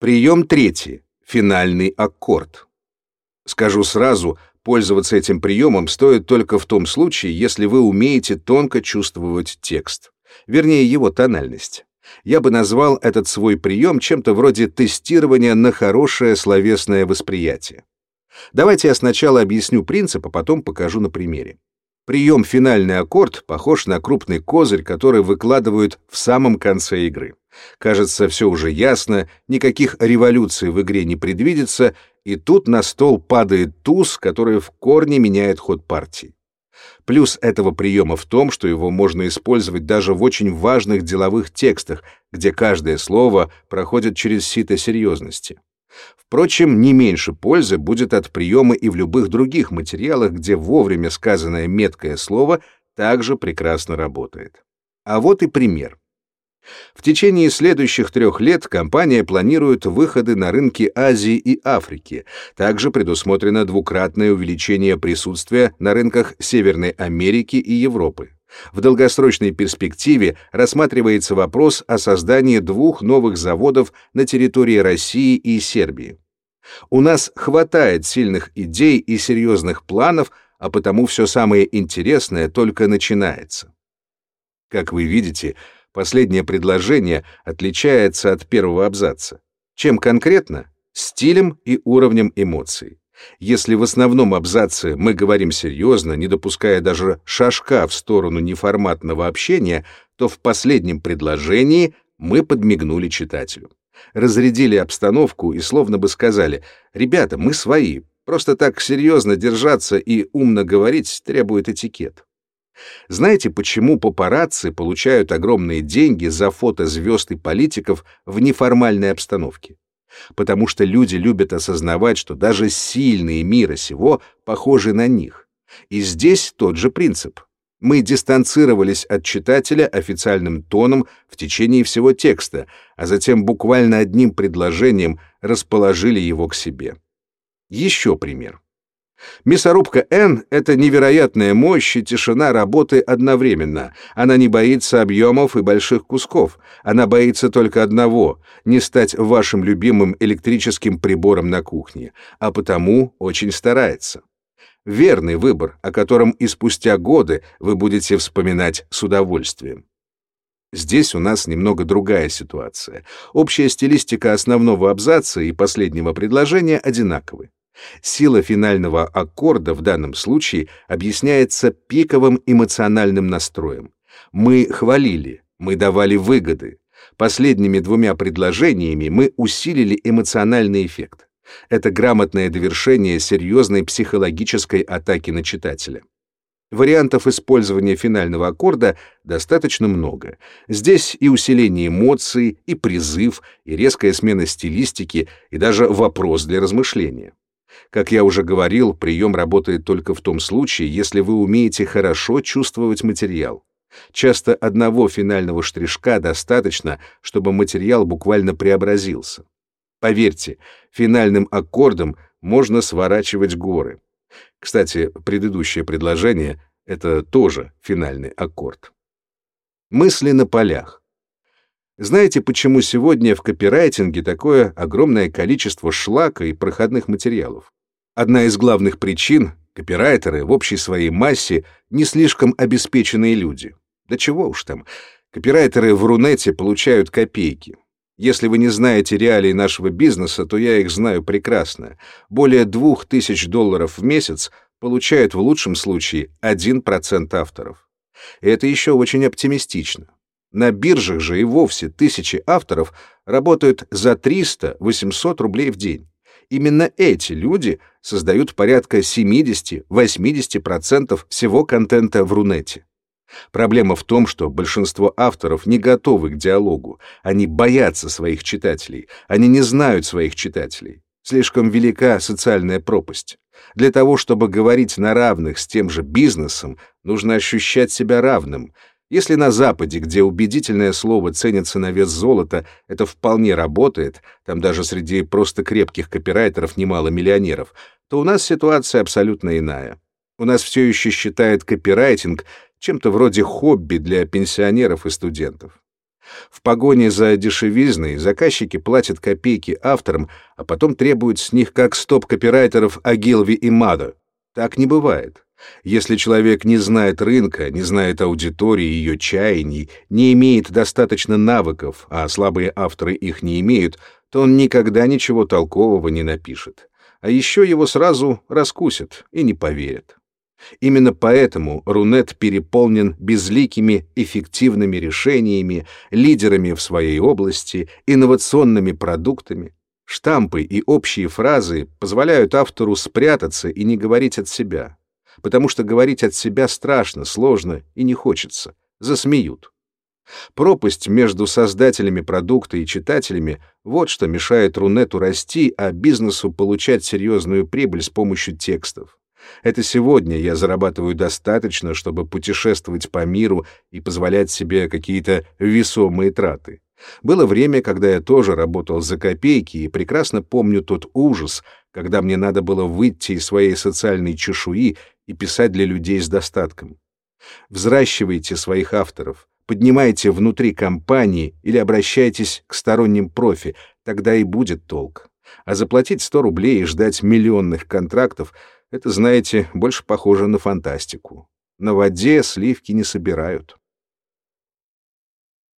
Прием третий. Финальный аккорд. Скажу сразу, пользоваться этим приемом стоит только в том случае, если вы умеете тонко чувствовать текст, вернее его тональность. Я бы назвал этот свой прием чем-то вроде тестирования на хорошее словесное восприятие. Давайте я сначала объясню принцип, а потом покажу на примере. Прием «финальный аккорд» похож на крупный козырь, который выкладывают в самом конце игры. Кажется, все уже ясно, никаких революций в игре не предвидится, и тут на стол падает туз, который в корне меняет ход партии. Плюс этого приема в том, что его можно использовать даже в очень важных деловых текстах, где каждое слово проходит через сито серьезности. Впрочем, не меньше пользы будет от приема и в любых других материалах, где вовремя сказанное меткое слово также прекрасно работает. А вот и пример. В течение следующих трех лет компания планирует выходы на рынки Азии и Африки. Также предусмотрено двукратное увеличение присутствия на рынках Северной Америки и Европы. В долгосрочной перспективе рассматривается вопрос о создании двух новых заводов на территории России и Сербии. У нас хватает сильных идей и серьезных планов, а потому все самое интересное только начинается. Как вы видите, Последнее предложение отличается от первого абзаца. Чем конкретно? Стилем и уровнем эмоций. Если в основном абзаце мы говорим серьезно, не допуская даже шажка в сторону неформатного общения, то в последнем предложении мы подмигнули читателю. Разрядили обстановку и словно бы сказали «Ребята, мы свои, просто так серьезно держаться и умно говорить требует этикет». Знаете, почему папарацци получают огромные деньги за фото звезд и политиков в неформальной обстановке? Потому что люди любят осознавать, что даже сильные мира сего похожи на них. И здесь тот же принцип. Мы дистанцировались от читателя официальным тоном в течение всего текста, а затем буквально одним предложением расположили его к себе. Еще пример. Мясорубка Н — это невероятная мощь и тишина работы одновременно. Она не боится объемов и больших кусков. Она боится только одного — не стать вашим любимым электрическим прибором на кухне, а потому очень старается. Верный выбор, о котором и спустя годы вы будете вспоминать с удовольствием. Здесь у нас немного другая ситуация. Общая стилистика основного абзаца и последнего предложения одинаковы. Сила финального аккорда в данном случае объясняется пиковым эмоциональным настроем. Мы хвалили, мы давали выгоды. Последними двумя предложениями мы усилили эмоциональный эффект. Это грамотное довершение серьезной психологической атаки на читателя. Вариантов использования финального аккорда достаточно много. Здесь и усиление эмоций, и призыв, и резкая смена стилистики, и даже вопрос для размышления. Как я уже говорил, прием работает только в том случае, если вы умеете хорошо чувствовать материал. Часто одного финального штришка достаточно, чтобы материал буквально преобразился. Поверьте, финальным аккордом можно сворачивать горы. Кстати, предыдущее предложение — это тоже финальный аккорд. Мысли на полях. Знаете, почему сегодня в копирайтинге такое огромное количество шлака и проходных материалов? Одна из главных причин — копирайтеры в общей своей массе не слишком обеспеченные люди. Да чего уж там, копирайтеры в Рунете получают копейки. Если вы не знаете реалий нашего бизнеса, то я их знаю прекрасно. Более двух тысяч долларов в месяц получают в лучшем случае 1% авторов. И это еще очень оптимистично. На биржах же и вовсе тысячи авторов работают за 300-800 рублей в день. Именно эти люди создают порядка 70-80% всего контента в Рунете. Проблема в том, что большинство авторов не готовы к диалогу, они боятся своих читателей, они не знают своих читателей. Слишком велика социальная пропасть. Для того, чтобы говорить на равных с тем же бизнесом, нужно ощущать себя равным, если на Западе, где убедительное слово ценится на вес золота, это вполне работает, там даже среди просто крепких копирайтеров немало миллионеров, то у нас ситуация абсолютно иная. У нас все еще считают копирайтинг чем-то вроде хобби для пенсионеров и студентов. В погоне за дешевизной заказчики платят копейки авторам, а потом требуют с них как стоп-копирайтеров Агилви и Мадо. Так не бывает. Если человек не знает рынка, не знает аудитории, ее чаяний, не имеет достаточно навыков, а слабые авторы их не имеют, то он никогда ничего толкового не напишет. А еще его сразу раскусят и не поверят. Именно поэтому Рунет переполнен безликими эффективными решениями, лидерами в своей области, инновационными продуктами. Штампы и общие фразы позволяют автору спрятаться и не говорить от себя, потому что говорить от себя страшно, сложно и не хочется, засмеют. Пропасть между создателями продукта и читателями — вот что мешает Рунету расти, а бизнесу получать серьезную прибыль с помощью текстов. Это сегодня я зарабатываю достаточно, чтобы путешествовать по миру и позволять себе какие-то весомые траты. Было время, когда я тоже работал за копейки и прекрасно помню тот ужас, когда мне надо было выйти из своей социальной чешуи и писать для людей с достатком. Взращивайте своих авторов, поднимайте внутри компании или обращайтесь к сторонним профи, тогда и будет толк. А заплатить 100 рублей и ждать миллионных контрактов — это, знаете, больше похоже на фантастику. На воде сливки не собирают.